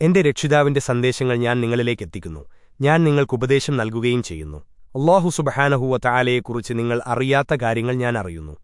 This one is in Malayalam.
എന്റെ രക്ഷിതാവിന്റെ സന്ദേശങ്ങൾ ഞാൻ നിങ്ങളിലേക്കെത്തിക്കുന്നു ഞാൻ നിങ്ങൾക്ക് ഉപദേശം നൽകുകയും ചെയ്യുന്നു. അള്ളാഹു സുബഹാനഹുവ താലയെക്കുറിച്ച് നിങ്ങൾ അറിയാത്ത കാര്യങ്ങൾ ഞാൻ അറിയുന്നു.